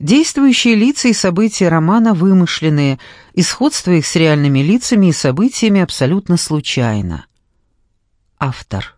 Действующие лица и события романа вымышленные, и сходство их с реальными лицами и событиями абсолютно случайно. Автор